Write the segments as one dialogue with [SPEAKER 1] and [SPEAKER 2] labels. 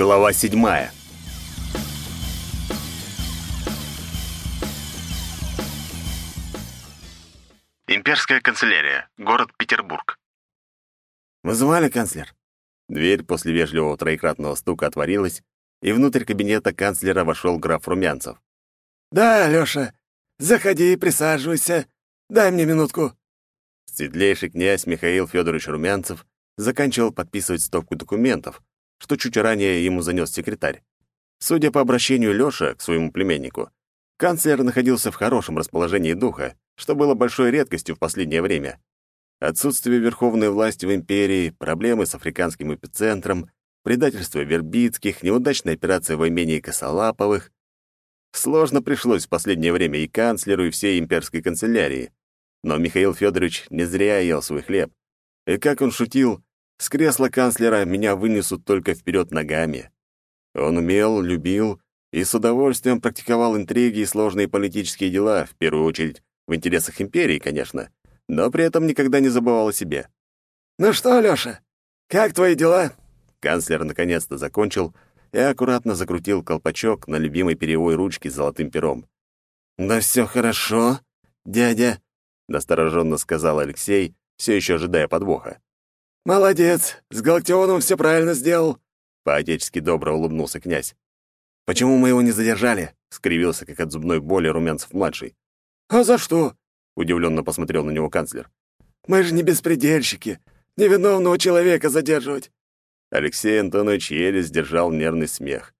[SPEAKER 1] Глава седьмая. Имперская канцелярия. Город Петербург.
[SPEAKER 2] «Вызывали, канцлер?» Дверь после вежливого троекратного стука отворилась, и внутрь кабинета канцлера вошел граф Румянцев.
[SPEAKER 3] «Да, Лёша, заходи и присаживайся. Дай мне минутку».
[SPEAKER 2] Светлейший князь Михаил Федорович Румянцев заканчивал подписывать стопку документов, что чуть ранее ему занес секретарь. Судя по обращению Лёши к своему племяннику, канцлер находился в хорошем расположении духа, что было большой редкостью в последнее время. Отсутствие верховной власти в империи, проблемы с африканским эпицентром, предательство Вербицких, неудачная операция в имении Косолаповых. Сложно пришлось в последнее время и канцлеру, и всей имперской канцелярии. Но Михаил Федорович не зря ел свой хлеб. И как он шутил, с кресла канцлера меня вынесут только вперед ногами. Он умел, любил и с удовольствием практиковал интриги и сложные политические дела, в первую очередь в интересах империи, конечно, но при этом никогда не забывал о себе.
[SPEAKER 3] «Ну что, Лёша, как твои дела?»
[SPEAKER 2] Канцлер наконец-то закончил и аккуратно закрутил колпачок на любимой перьевой ручке с золотым пером. «Да все хорошо, дядя», — настороженно сказал Алексей, все еще ожидая подвоха.
[SPEAKER 3] «Молодец, с Галактионом все правильно сделал», —
[SPEAKER 2] по-отечески добро улыбнулся князь. «Почему мы его не задержали?» — скривился, как от зубной боли Румянцев-младший.
[SPEAKER 3] «А за что?»
[SPEAKER 2] — удивленно посмотрел на него канцлер.
[SPEAKER 3] «Мы же не беспредельщики. Невиновного человека задерживать».
[SPEAKER 2] Алексей Антонович еле сдержал нервный смех.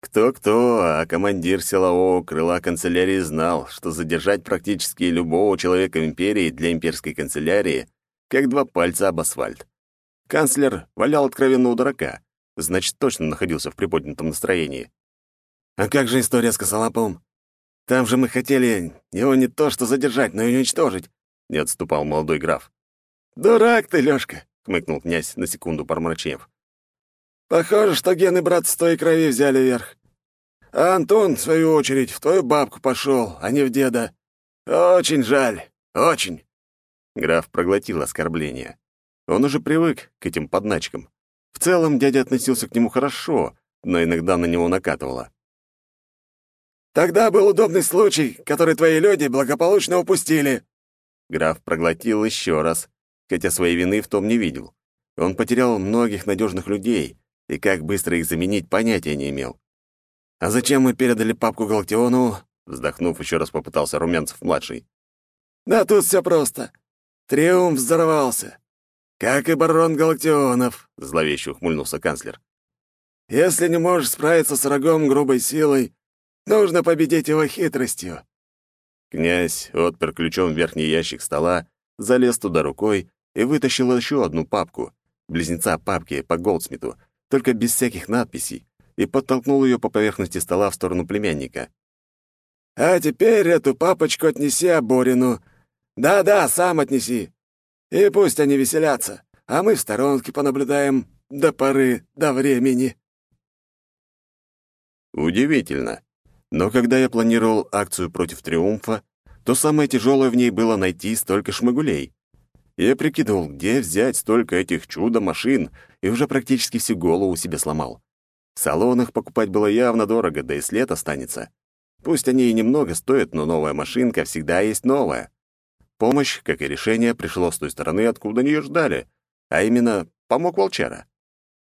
[SPEAKER 2] Кто-кто, а командир силового крыла канцелярии знал, что задержать практически любого человека империи для имперской канцелярии как два пальца об асфальт. Канцлер валял откровенно у дурака, значит, точно находился в приподнятом настроении. «А как же история с Косолаповым? Там же мы хотели его не то что задержать, но и уничтожить», — не отступал молодой граф.
[SPEAKER 3] «Дурак ты, Лёшка!»
[SPEAKER 2] — хмыкнул князь, на секунду промрачнев.
[SPEAKER 3] «Похоже, что гены брат с той крови взяли верх. А Антон, в свою очередь, в твою бабку пошел, а не в деда. Очень жаль, очень».
[SPEAKER 2] Граф проглотил оскорбление. Он уже привык к этим подначкам. В целом дядя относился к нему хорошо, но иногда на него накатывало.
[SPEAKER 3] «Тогда был удобный случай, который твои люди благополучно упустили».
[SPEAKER 2] Граф проглотил еще раз, хотя своей вины в том не видел. Он потерял многих надежных людей, и как быстро их заменить, понятия не имел. «А зачем мы передали папку Галактиону?» Вздохнув, еще раз попытался Румянцев-младший.
[SPEAKER 3] «Да тут все просто. Триумф взорвался. «Как и барон Галактионов», — зловеще ухмыльнулся канцлер. «Если не можешь справиться с врагом грубой силой, нужно победить его хитростью».
[SPEAKER 2] Князь отпер ключом верхний ящик стола, залез туда рукой и вытащил еще одну папку, близнеца папки по Голдсмиту, только без всяких надписей, и подтолкнул ее по поверхности стола в сторону племянника.
[SPEAKER 3] «А теперь эту папочку отнеси Аборину. Да-да, сам отнеси. И пусть они веселятся, а мы в сторонке понаблюдаем до поры до времени.
[SPEAKER 2] Удивительно. Но когда я планировал акцию против Триумфа, то самое тяжелое в ней было найти столько шмыгулей. Я прикидывал, где взять столько этих чудо-машин, и уже практически всю голову себе сломал. В салонах покупать было явно дорого, да и след останется. Пусть они и немного стоят, но новая машинка всегда есть новая. Помощь, как и решение, пришло с той стороны, откуда ее ждали, а именно помог волчара.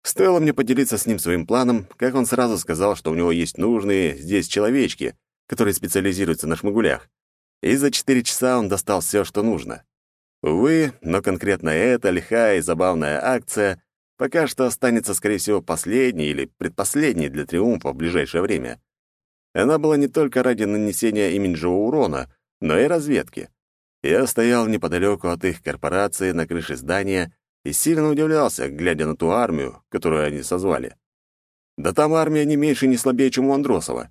[SPEAKER 2] Стоило мне поделиться с ним своим планом, как он сразу сказал, что у него есть нужные здесь человечки, которые специализируются на шмыгулях. И за четыре часа он достал все, что нужно. Увы, но конкретно эта лихая и забавная акция пока что останется, скорее всего, последней или предпоследней для Триумфа в ближайшее время. Она была не только ради нанесения имиджевого урона, но и разведки. Я стоял неподалеку от их корпорации на крыше здания и сильно удивлялся, глядя на ту армию, которую они созвали. Да там армия не меньше и не слабее, чем у Андросова.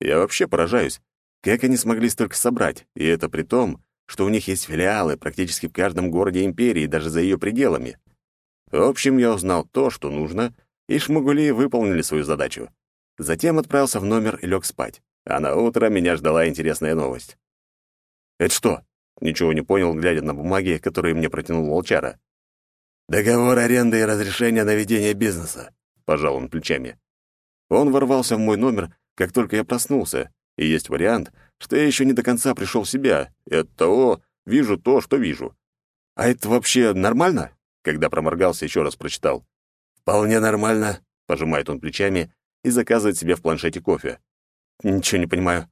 [SPEAKER 2] Я вообще поражаюсь, как они смогли столько собрать, и это при том, что у них есть филиалы практически в каждом городе империи, даже за ее пределами. В общем, я узнал то, что нужно, и шмугули выполнили свою задачу. Затем отправился в номер и лег спать. А на утро меня ждала интересная новость. «Это что?» Ничего не понял, глядя на бумаги, которые мне протянул волчара.
[SPEAKER 3] «Договор аренды и разрешения на ведение бизнеса», —
[SPEAKER 2] пожал он плечами. Он ворвался в мой номер, как только я проснулся, и есть вариант, что я еще не до конца пришел в себя, и оттого вижу то, что вижу. А это вообще нормально? Когда проморгался, еще раз прочитал. «Вполне нормально», — пожимает он плечами и заказывает себе в планшете кофе. «Ничего не понимаю».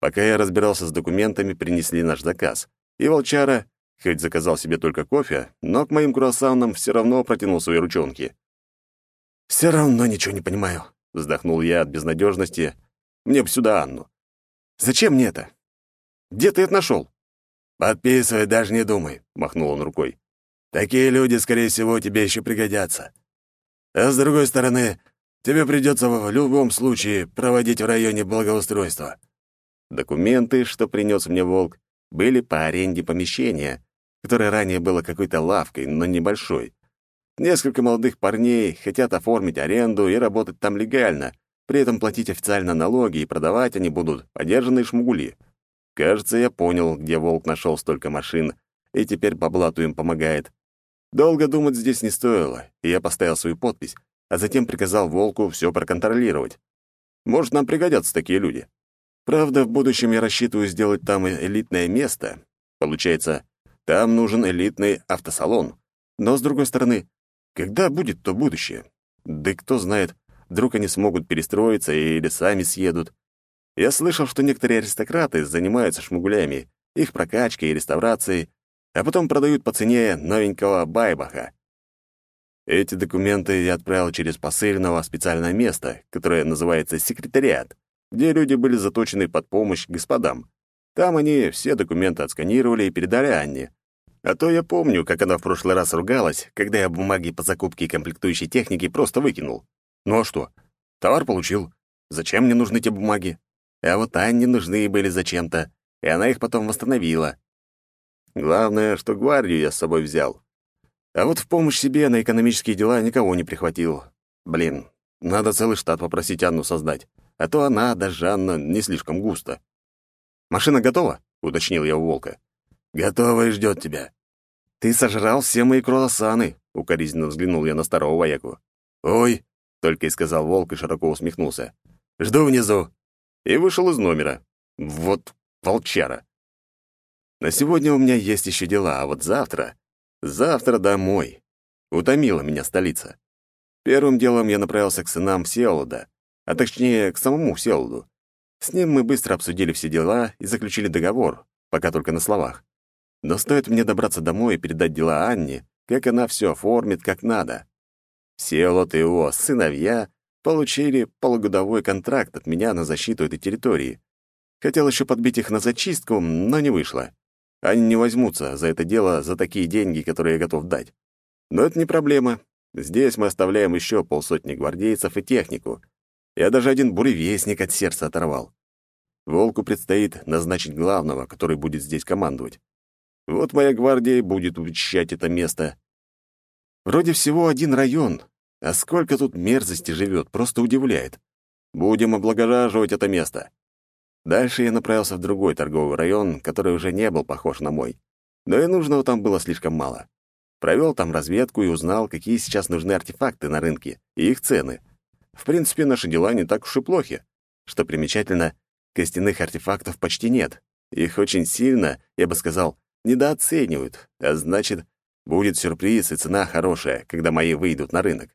[SPEAKER 2] Пока я разбирался с документами, принесли наш заказ. И волчара, хоть заказал себе только кофе, но к моим круассанам все равно протянул свои ручонки. «Все равно ничего не понимаю», — вздохнул я от безнадежности. «Мне бы сюда Анну». «Зачем мне это? Где ты это нашел?»
[SPEAKER 3] «Подписывай, даже не думай», — махнул он рукой. «Такие люди, скорее всего, тебе еще пригодятся. А с другой стороны, тебе придется в любом случае проводить в районе благоустройства».
[SPEAKER 2] Документы, что принес мне волк, были по аренде помещения, которое ранее было какой-то лавкой, но небольшой. Несколько молодых парней хотят оформить аренду и работать там легально, при этом платить официально налоги и продавать они будут подержанные шмугули. Кажется, я понял, где волк нашел столько машин, и теперь по им помогает. Долго думать здесь не стоило, и я поставил свою подпись, а затем приказал волку все проконтролировать. Может, нам пригодятся такие люди. Правда, в будущем я рассчитываю сделать там элитное место. Получается, там нужен элитный автосалон. Но, с другой стороны, когда будет то будущее? Да кто знает, вдруг они смогут перестроиться или сами съедут. Я слышал, что некоторые аристократы занимаются шмугулями, их прокачкой и реставрацией, а потом продают по цене новенького байбаха. Эти документы я отправил через посыльного в специальное место, которое называется секретариат, где люди были заточены под помощь господам. Там они все документы отсканировали и передали Анне. А то я помню, как она в прошлый раз ругалась, когда я бумаги по закупке комплектующей техники просто выкинул. Ну а что? Товар получил. Зачем мне нужны те бумаги? А вот Анне нужны были зачем-то, и она их потом восстановила. Главное, что гвардию я с собой взял. А вот в помощь себе на экономические дела никого не прихватил. Блин, надо целый штат попросить Анну создать, а то она, даже Жанна, не слишком густо. «Машина готова?» — уточнил я у Волка.
[SPEAKER 3] Готова и ждет тебя».
[SPEAKER 2] «Ты сожрал все мои круассаны», — укоризненно взглянул я на старого вояку.
[SPEAKER 3] «Ой», —
[SPEAKER 2] только и сказал волк и широко усмехнулся. «Жду внизу». И вышел из номера. Вот волчара. На сегодня у меня есть еще дела, а вот завтра... Завтра домой. Утомила меня столица. Первым делом я направился к сынам Всеволода, а точнее, к самому Всеволоду. С ним мы быстро обсудили все дела и заключили договор, пока только на словах. Но стоит мне добраться домой и передать дела Анне, как она все оформит как надо. Всеволод и его сыновья получили полугодовой контракт от меня на защиту этой территории. Хотел еще подбить их на зачистку, но не вышло. Они не возьмутся за это дело за такие деньги, которые я готов дать. Но это не проблема. Здесь мы оставляем еще полсотни гвардейцев и технику. Я даже один буревестник от сердца оторвал. Волку предстоит назначить главного, который будет здесь командовать. Вот моя гвардия будет учащать это место. Вроде всего один район, а сколько тут мерзости живет, просто удивляет. Будем облагораживать это место. Дальше я направился в другой торговый район, который уже не был похож на мой. Но и нужного там было слишком мало. Провел там разведку и узнал, какие сейчас нужны артефакты на рынке и их цены. В принципе, наши дела не так уж и плохи. Что примечательно, костяных артефактов почти нет. Их очень сильно, я бы сказал, недооценивают, а значит, будет сюрприз и цена хорошая, когда мои выйдут на рынок.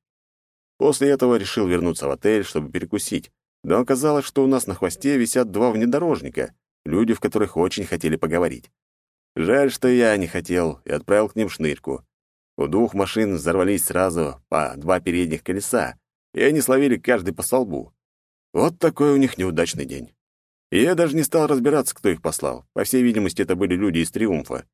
[SPEAKER 2] После этого решил вернуться в отель, чтобы перекусить, но оказалось, что у нас на хвосте висят два внедорожника, люди, в которых очень хотели поговорить. Жаль, что я не хотел, и отправил к ним шнырьку. У двух машин взорвались сразу по два передних колеса, и они словили каждый по столбу. Вот такой у них неудачный день. И я даже не стал разбираться, кто их послал. По всей видимости, это были люди из «Триумфа».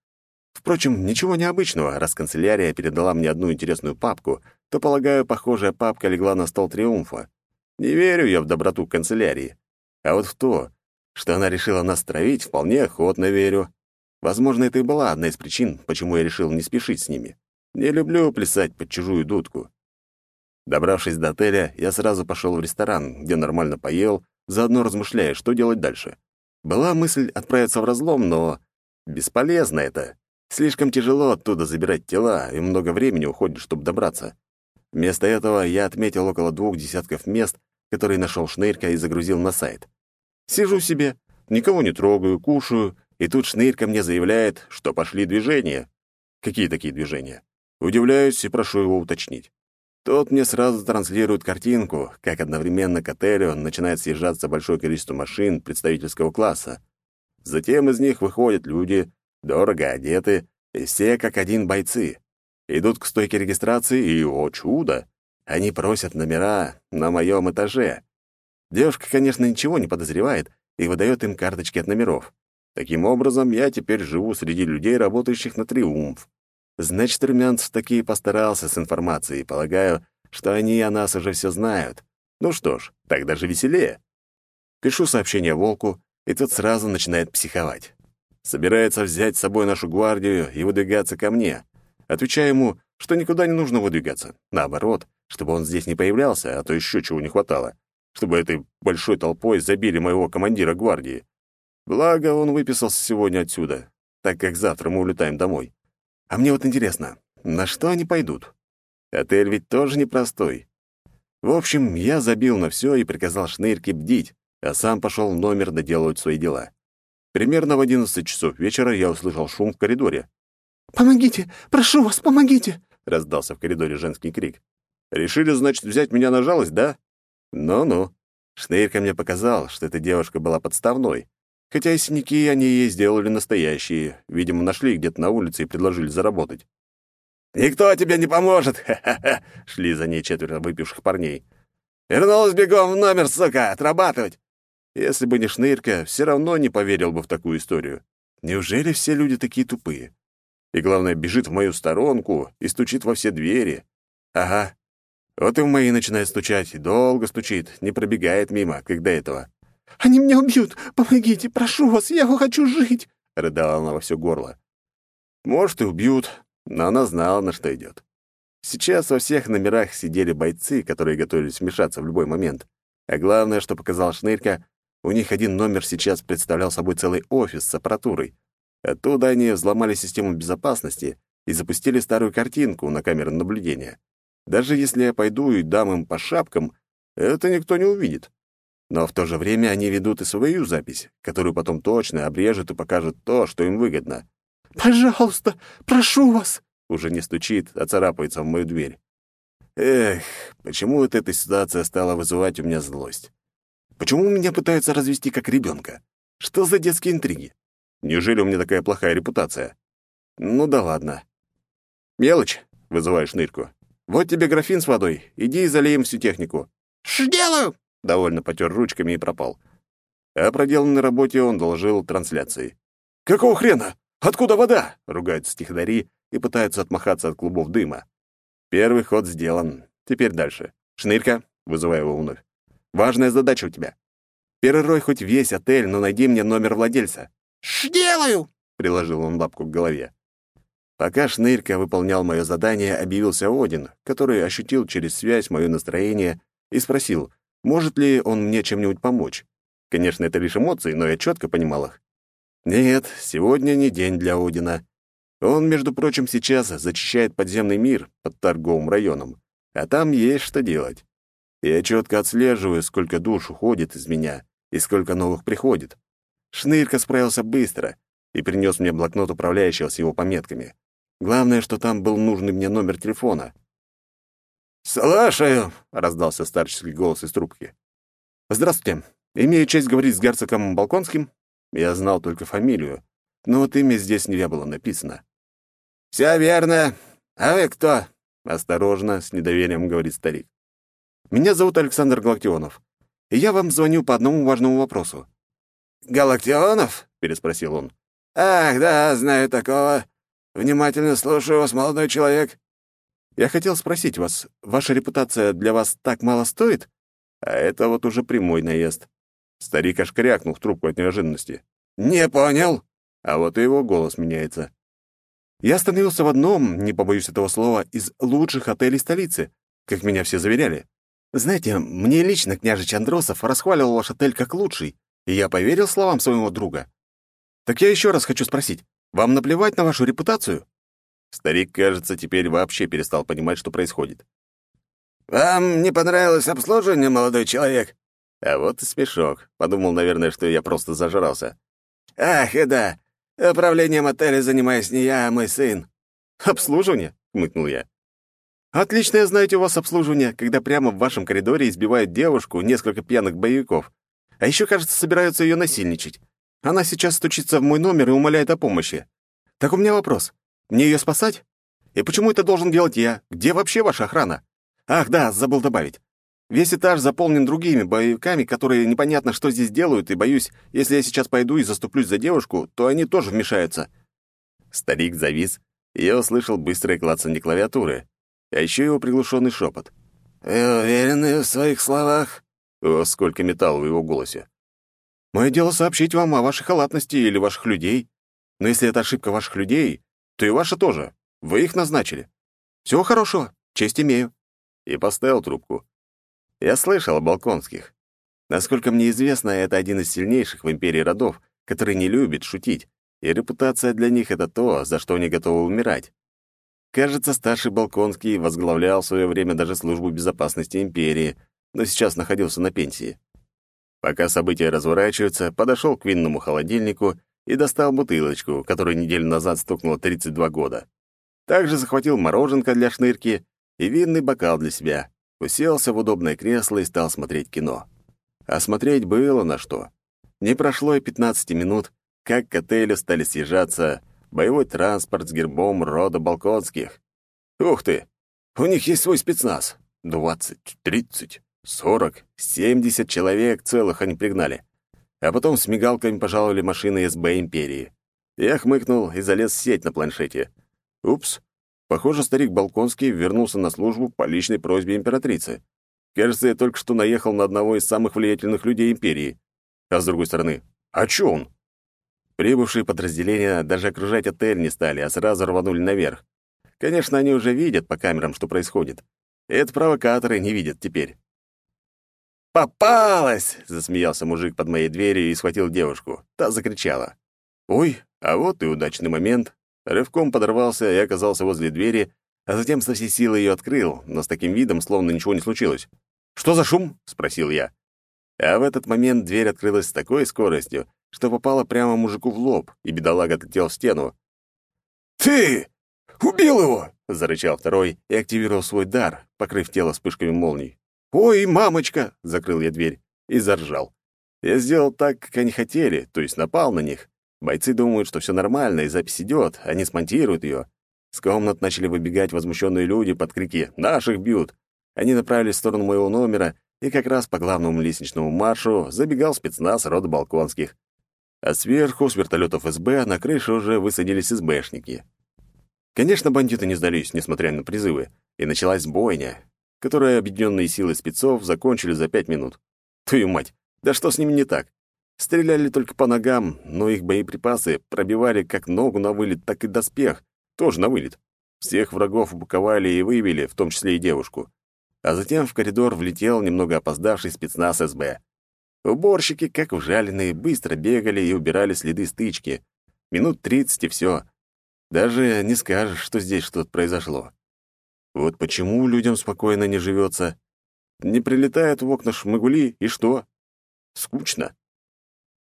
[SPEAKER 2] Впрочем, ничего необычного. Раз канцелярия передала мне одну интересную папку, то, полагаю, похожая папка легла на стол «Триумфа». Не верю я в доброту канцелярии. А вот в то, что она решила нас травить, вполне охотно верю. Возможно, это и была одна из причин, почему я решил не спешить с ними. Не люблю плясать под чужую дудку. Добравшись до отеля, я сразу пошел в ресторан, где нормально поел, заодно размышляя, что делать дальше. Была мысль отправиться в разлом, но бесполезно это. Слишком тяжело оттуда забирать тела, и много времени уходит, чтобы добраться. Вместо этого я отметил около двух десятков мест, который нашел Шнырька и загрузил на сайт. Сижу себе, никого не трогаю, кушаю, и тут Шнырька мне заявляет, что пошли движения. Какие такие движения? Удивляюсь и прошу его уточнить. Тот мне сразу транслирует картинку, как одновременно к отелю начинает съезжаться большое количество машин представительского класса. Затем из них выходят люди, дорого одеты, и все как один бойцы. Идут к стойке регистрации, и, о чудо, они просят номера на моем этаже. Девушка, конечно, ничего не подозревает и выдает им карточки от номеров. Таким образом, я теперь живу среди людей, работающих на «Триумф». Значит, Румянцев таки постарался с информацией, полагаю, что они о нас уже все знают. Ну что ж, так даже веселее. Пишу сообщение Волку, и тот сразу начинает психовать. Собирается взять с собой нашу гвардию и выдвигаться ко мне. Отвечаю ему, что никуда не нужно выдвигаться. Наоборот, чтобы он здесь не появлялся, а то еще чего не хватало. Чтобы этой большой толпой забили моего командира гвардии. Благо, он выписался сегодня отсюда, так как завтра мы улетаем домой. А мне вот интересно, на что они пойдут? Отель ведь тоже непростой. В общем, я забил на все и приказал Шнырке бдить, а сам пошел в номер доделывать свои дела. Примерно в одиннадцать часов вечера я услышал шум в коридоре.
[SPEAKER 3] «Помогите! Прошу вас, помогите!»
[SPEAKER 2] — раздался в коридоре женский крик. «Решили, значит, взять меня на жалость, да? Ну-ну». Шнырька мне показал, что эта девушка была подставной, Хотя синяки они ей сделали настоящие. Видимо, нашли где-то на улице и предложили заработать.
[SPEAKER 3] «Никто тебе не поможет!»
[SPEAKER 2] Шли за ней четверо выпивших парней.
[SPEAKER 3] «Вернулась бегом в номер, сука! Отрабатывать!»
[SPEAKER 2] Если бы не Шнырька, все равно не поверил бы в такую историю. Неужели все люди такие тупые? И главное, бежит в мою сторонку и стучит во все двери. Ага. Вот и в мои начинает стучать, долго стучит, не пробегает мимо, до этого.
[SPEAKER 3] Они меня убьют! Помогите, прошу вас, я хочу жить!»
[SPEAKER 2] — рыдала она во все горло. Может, и убьют, но она знала, на что идет. Сейчас во всех номерах сидели бойцы, которые готовились вмешаться в любой момент. А главное, что показал Шнырька, у них один номер сейчас представлял собой целый офис с аппаратурой. Оттуда они взломали систему безопасности и запустили старую картинку на камеру наблюдения. Даже если я пойду и дам им по шапкам, это никто не увидит. Но в то же время они ведут и свою запись, которую потом точно обрежут и покажут то, что им выгодно.
[SPEAKER 3] «Пожалуйста, прошу вас!»
[SPEAKER 2] Уже не стучит, а царапается в мою дверь. Эх, почему вот эта ситуация стала вызывать у меня злость? Почему меня пытаются развести как ребенка? Что за детские интриги? Неужели у меня такая плохая репутация? Ну да ладно. Мелочь, вызываешь нырку. Вот тебе графин с водой, иди и залеем всю технику.
[SPEAKER 3] «Сделаю!»
[SPEAKER 2] Довольно потер ручками и пропал. О проделанной работе он доложил трансляции.
[SPEAKER 3] «Какого хрена? Откуда вода?»
[SPEAKER 2] — ругаются стихдари и пытаются отмахаться от клубов дыма. Первый ход сделан. Теперь дальше. Шнырька, вызываю его вновь. Важная задача у тебя. Перерой хоть весь отель, но найди мне номер владельца.
[SPEAKER 3] «Сделаю!»
[SPEAKER 2] — приложил он лапку к голове. Пока Шнырька выполнял мое задание, объявился Один, который ощутил через связь мое настроение и спросил, может ли он мне чем-нибудь помочь? Конечно, это лишь эмоции, но я четко понимал их. Нет, сегодня не день для Одина. Он, между прочим, сейчас зачищает подземный мир под торговым районом, а там есть что делать. Я четко отслеживаю, сколько душ уходит из меня и сколько новых приходит. Шнырька справился быстро и принес мне блокнот управляющего с его пометками. Главное, что там был нужный мне номер телефона.
[SPEAKER 3] «Слушаю!»
[SPEAKER 2] — раздался старческий голос из трубки. «Здравствуйте. Имею честь говорить с герцогом Балконским?» Я знал только фамилию, но вот имя здесь не было написано.
[SPEAKER 3] «Все верно. А вы кто?»
[SPEAKER 2] «Осторожно», — с недоверием говорит старик. «Меня зовут Александр Галактионов, и я вам звоню по одному важному вопросу».
[SPEAKER 3] «Галактионов?» — переспросил он. «Ах, да, знаю такого. Внимательно слушаю вас, молодой человек».
[SPEAKER 2] Я хотел спросить вас, ваша репутация для вас так мало стоит? А это вот уже прямой наезд. Старик аж крякнул в трубку от неожиданности.
[SPEAKER 3] «Не понял?»
[SPEAKER 2] А вот и его голос меняется. Я остановился в одном, не побоюсь этого слова, из лучших отелей столицы, как меня все заверяли. Знаете, мне лично княжич Андросов расхваливал ваш отель как лучший, и я поверил словам своего друга. Так я еще раз хочу спросить, вам наплевать на вашу репутацию? Старик, кажется, теперь вообще перестал понимать, что происходит.
[SPEAKER 3] «Вам не понравилось обслуживание, молодой человек?»
[SPEAKER 2] А вот и смешок. Подумал, наверное, что я просто зажрался.
[SPEAKER 3] «Ах, и да. Управлением отеля занимаюсь не я, а мой сын».
[SPEAKER 2] «Обслуживание?» — хмыкнул я. «Отличное, знаете, у вас обслуживание, когда прямо в вашем коридоре избивают девушку несколько пьяных боевиков. А еще, кажется, собираются ее насильничать. Она сейчас стучится в мой номер и умоляет о помощи. Так у меня вопрос. Мне ее спасать? И почему это должен делать я? Где вообще ваша охрана? Ах, да, забыл добавить. Весь этаж заполнен другими боевиками, которые непонятно, что здесь делают, и боюсь, если я сейчас пойду и заступлюсь за девушку, то они тоже вмешаются». Старик завис, и я услышал быстрое клацанье клавиатуры, а еще его приглушенный шепот.
[SPEAKER 3] «Вы уверены в своих словах?»
[SPEAKER 2] О, сколько металла в его голосе. «Мое дело сообщить вам о вашей халатности или ваших людей. Но если это ошибка ваших людей, и ваша тоже. Вы их назначили. Всего хорошего, честь имею». И поставил трубку. Я слышал о Балконских. Насколько мне известно, это один из сильнейших в империи родов, который не любит шутить, и репутация для них — это то, за что они готовы умирать. Кажется, старший Балконский возглавлял в свое время даже службу безопасности империи, но сейчас находился на пенсии. Пока события разворачиваются, подошел к винному холодильнику и достал бутылочку, которой неделю назад стукнуло 32 года. Также захватил мороженка для шнырки и винный бокал для себя, уселся в удобное кресло и стал смотреть кино. А смотреть было на что. Не прошло и 15 минут, как к отелю стали съезжаться боевой транспорт с гербом рода Балконских. Ух ты! У них есть свой спецназ. Двадцать, тридцать, сорок, семьдесят человек целых они пригнали. А потом с мигалками пожаловали машины СБ Империи. Я хмыкнул и залез в сеть на планшете. Упс. Похоже, старик Балконский вернулся на службу по личной просьбе императрицы. Кажется, я только что наехал на одного из самых влиятельных людей Империи. А с другой стороны, а чё он? Прибывшие подразделения даже окружать отель не стали, а сразу рванули наверх. Конечно, они уже видят по камерам, что происходит. И это провокаторы не видят теперь. «Попалась!» — засмеялся мужик под моей дверью и схватил девушку. Та закричала. «Ой, а вот и удачный момент». Рывком подорвался и оказался возле двери, а затем со всей силы ее открыл, но с таким видом, словно ничего не случилось. «Что за шум?» — спросил я. А в этот момент дверь открылась с такой скоростью, что попало прямо мужику в лоб, и бедолага отлетел в стену.
[SPEAKER 3] «Ты! Убил его!»
[SPEAKER 2] — зарычал второй и активировал свой дар, покрыв тело вспышками молний. «Ой, мамочка!» — закрыл я дверь и заржал. Я сделал так, как они хотели, то есть напал на них. Бойцы думают, что все нормально, и запись идет, они смонтируют ее. С комнат начали выбегать возмущенные люди под крики «Наших бьют!». Они направились в сторону моего номера, и как раз по главному лестничному маршу забегал спецназ рода Балконских а сверху, с вертолетов СБ, на крыше уже высадились СБшники. Конечно, бандиты не сдались, несмотря на призывы, и началась бойня, которую объединенные силы спецов закончили за пять минут. Твою мать, да что с ними не так? Стреляли только по ногам, но их боеприпасы пробивали как ногу на вылет, так и доспех, тоже на вылет. Всех врагов упаковали и выбили, в том числе и девушку. А затем в коридор влетел немного опоздавший спецназ СБ. Уборщики, как ужаленные, быстро бегали и убирали следы стычки. Минут тридцать и все. Даже не скажешь, что здесь что-то произошло. Вот почему людям спокойно не живется. Не прилетают в окна шмыгули, и что? Скучно.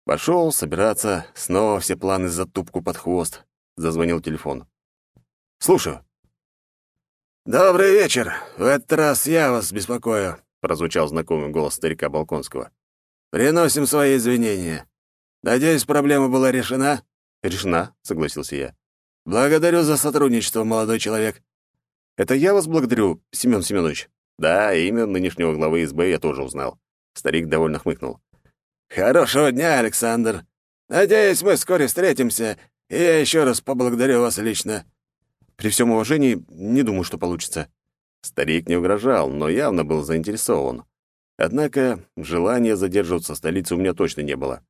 [SPEAKER 2] Пошел собираться, снова все планы за тупку под хвост. Зазвонил телефон. «Слушаю».
[SPEAKER 3] «Добрый вечер. В этот раз я вас беспокою», —
[SPEAKER 2] прозвучал знакомый голос старика Балконского.
[SPEAKER 3] Приносим свои извинения. Надеюсь, проблема была решена?»
[SPEAKER 2] «Решена», — согласился я.
[SPEAKER 3] «Благодарю за сотрудничество, молодой человек».
[SPEAKER 2] «Это я вас благодарю, Семен Семенович». Да, имя нынешнего главы СБ я тоже узнал. Старик довольно хмыкнул.
[SPEAKER 3] «Хорошего дня, Александр. Надеюсь, мы вскоре встретимся, и я еще раз поблагодарю вас лично».
[SPEAKER 2] «При всем уважении, не думаю, что получится». Старик не угрожал, но явно был заинтересован. Однако желания задерживаться в столице у меня точно не было.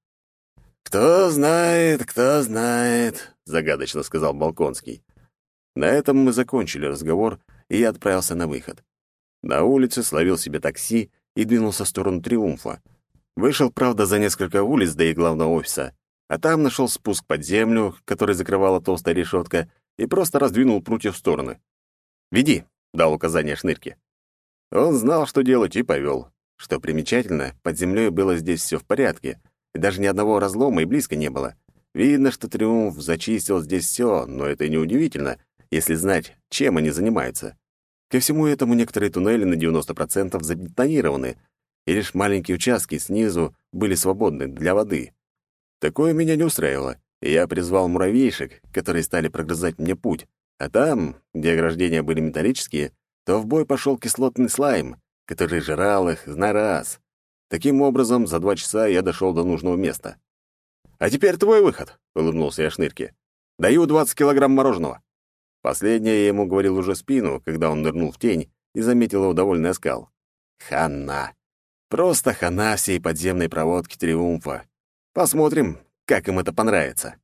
[SPEAKER 3] «Кто знает, кто знает», — загадочно сказал Балконский.
[SPEAKER 2] На этом мы закончили разговор, и я отправился на выход. На улице словил себе такси и двинулся в сторону Триумфа. Вышел, правда, за несколько улиц до их главного офиса, а там нашел спуск под землю, который закрывала толстая решетка, и просто раздвинул прутья в стороны. «Веди», — дал указание шнырке. Он знал, что делать, и повел. Что примечательно, под землей было здесь все в порядке, и даже ни одного разлома и близко не было. Видно, что Триумф зачистил здесь все, но это не удивительно, если знать, чем они занимаются. Ко всему этому некоторые туннели на 90% забетонированы, и лишь маленькие участки снизу были свободны для воды. Такое меня не устраивало, и я призвал муравейшек, которые стали прогрызать мне путь. А там, где ограждения были металлические, то в бой пошел кислотный слайм, который жрал их на раз. Таким образом, за два часа я дошел до нужного места. «А теперь твой выход», — улыбнулся я Шнырке. «Даю 20 килограмм мороженого». Последнее я ему говорил уже спину, когда он нырнул в тень и заметил его довольный оскал. Хана. Просто хана всей подземной проводки Триумфа. Посмотрим, как им это понравится.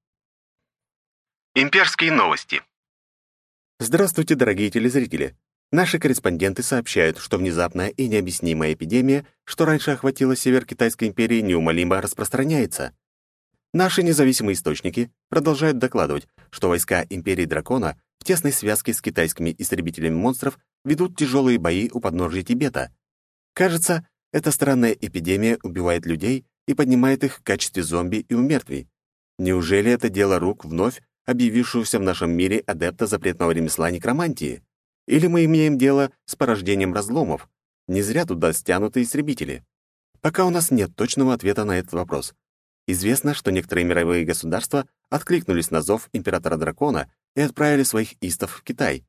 [SPEAKER 1] Имперские новости.
[SPEAKER 4] Здравствуйте, дорогие телезрители. Наши корреспонденты сообщают, что внезапная и необъяснимая эпидемия, что раньше охватила север Китайской империи, неумолимо распространяется. Наши независимые источники продолжают докладывать, что войска империи Дракона в тесной связке с китайскими истребителями монстров ведут тяжелые бои у подножия Тибета. Кажется, эта странная эпидемия убивает людей и поднимает их в качестве зомби и умертвий. Неужели это дело рук вновь объявившегося в нашем мире адепта запретного ремесла некромантии? Или мы имеем дело с порождением разломов? Не зря туда стянуты истребители. Пока у нас нет точного ответа на этот вопрос. Известно, что некоторые мировые государства откликнулись на зов императора дракона и отправили своих истов в Китай.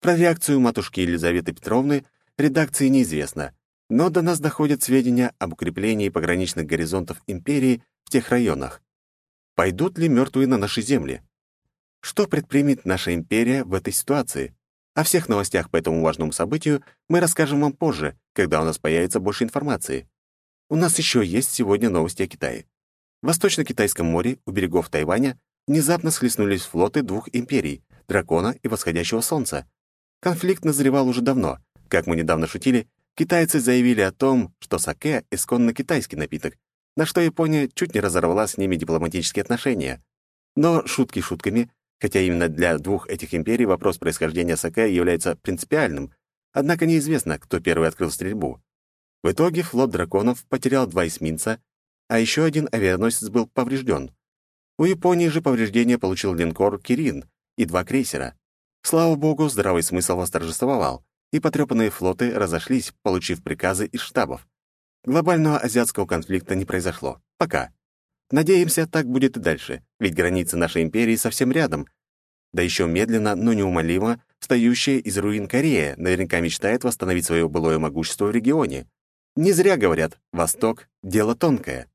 [SPEAKER 4] Про реакцию матушки Елизаветы Петровны редакции неизвестно, но до нас доходят сведения об укреплении пограничных горизонтов империи в тех районах. Пойдут ли мертвые на наши земли? Что предпримет наша империя в этой ситуации? О всех новостях по этому важному событию мы расскажем вам позже, когда у нас появится больше информации. У нас еще есть сегодня новости о Китае. В Восточно-Китайском море у берегов Тайваня внезапно схлестнулись флоты двух империй — Дракона и Восходящего Солнца. Конфликт назревал уже давно. Как мы недавно шутили, китайцы заявили о том, что саке — исконно китайский напиток, на что Япония чуть не разорвала с ними дипломатические отношения. Но шутки шутками, хотя именно для двух этих империй вопрос происхождения саке является принципиальным, однако неизвестно, кто первый открыл стрельбу. В итоге флот драконов потерял два эсминца, а еще один авианосец был поврежден. У Японии же повреждения получил линкор «Кирин» и два крейсера. Слава богу, здравый смысл восторжествовал, и потрепанные флоты разошлись, получив приказы из штабов. Глобального азиатского конфликта не произошло. Пока. Надеемся, так будет и дальше, ведь границы нашей империи совсем рядом. Да еще медленно, но неумолимо, встающая из руин Корея наверняка мечтает восстановить свое былое могущество в регионе. Не зря говорят «Восток — дело тонкое».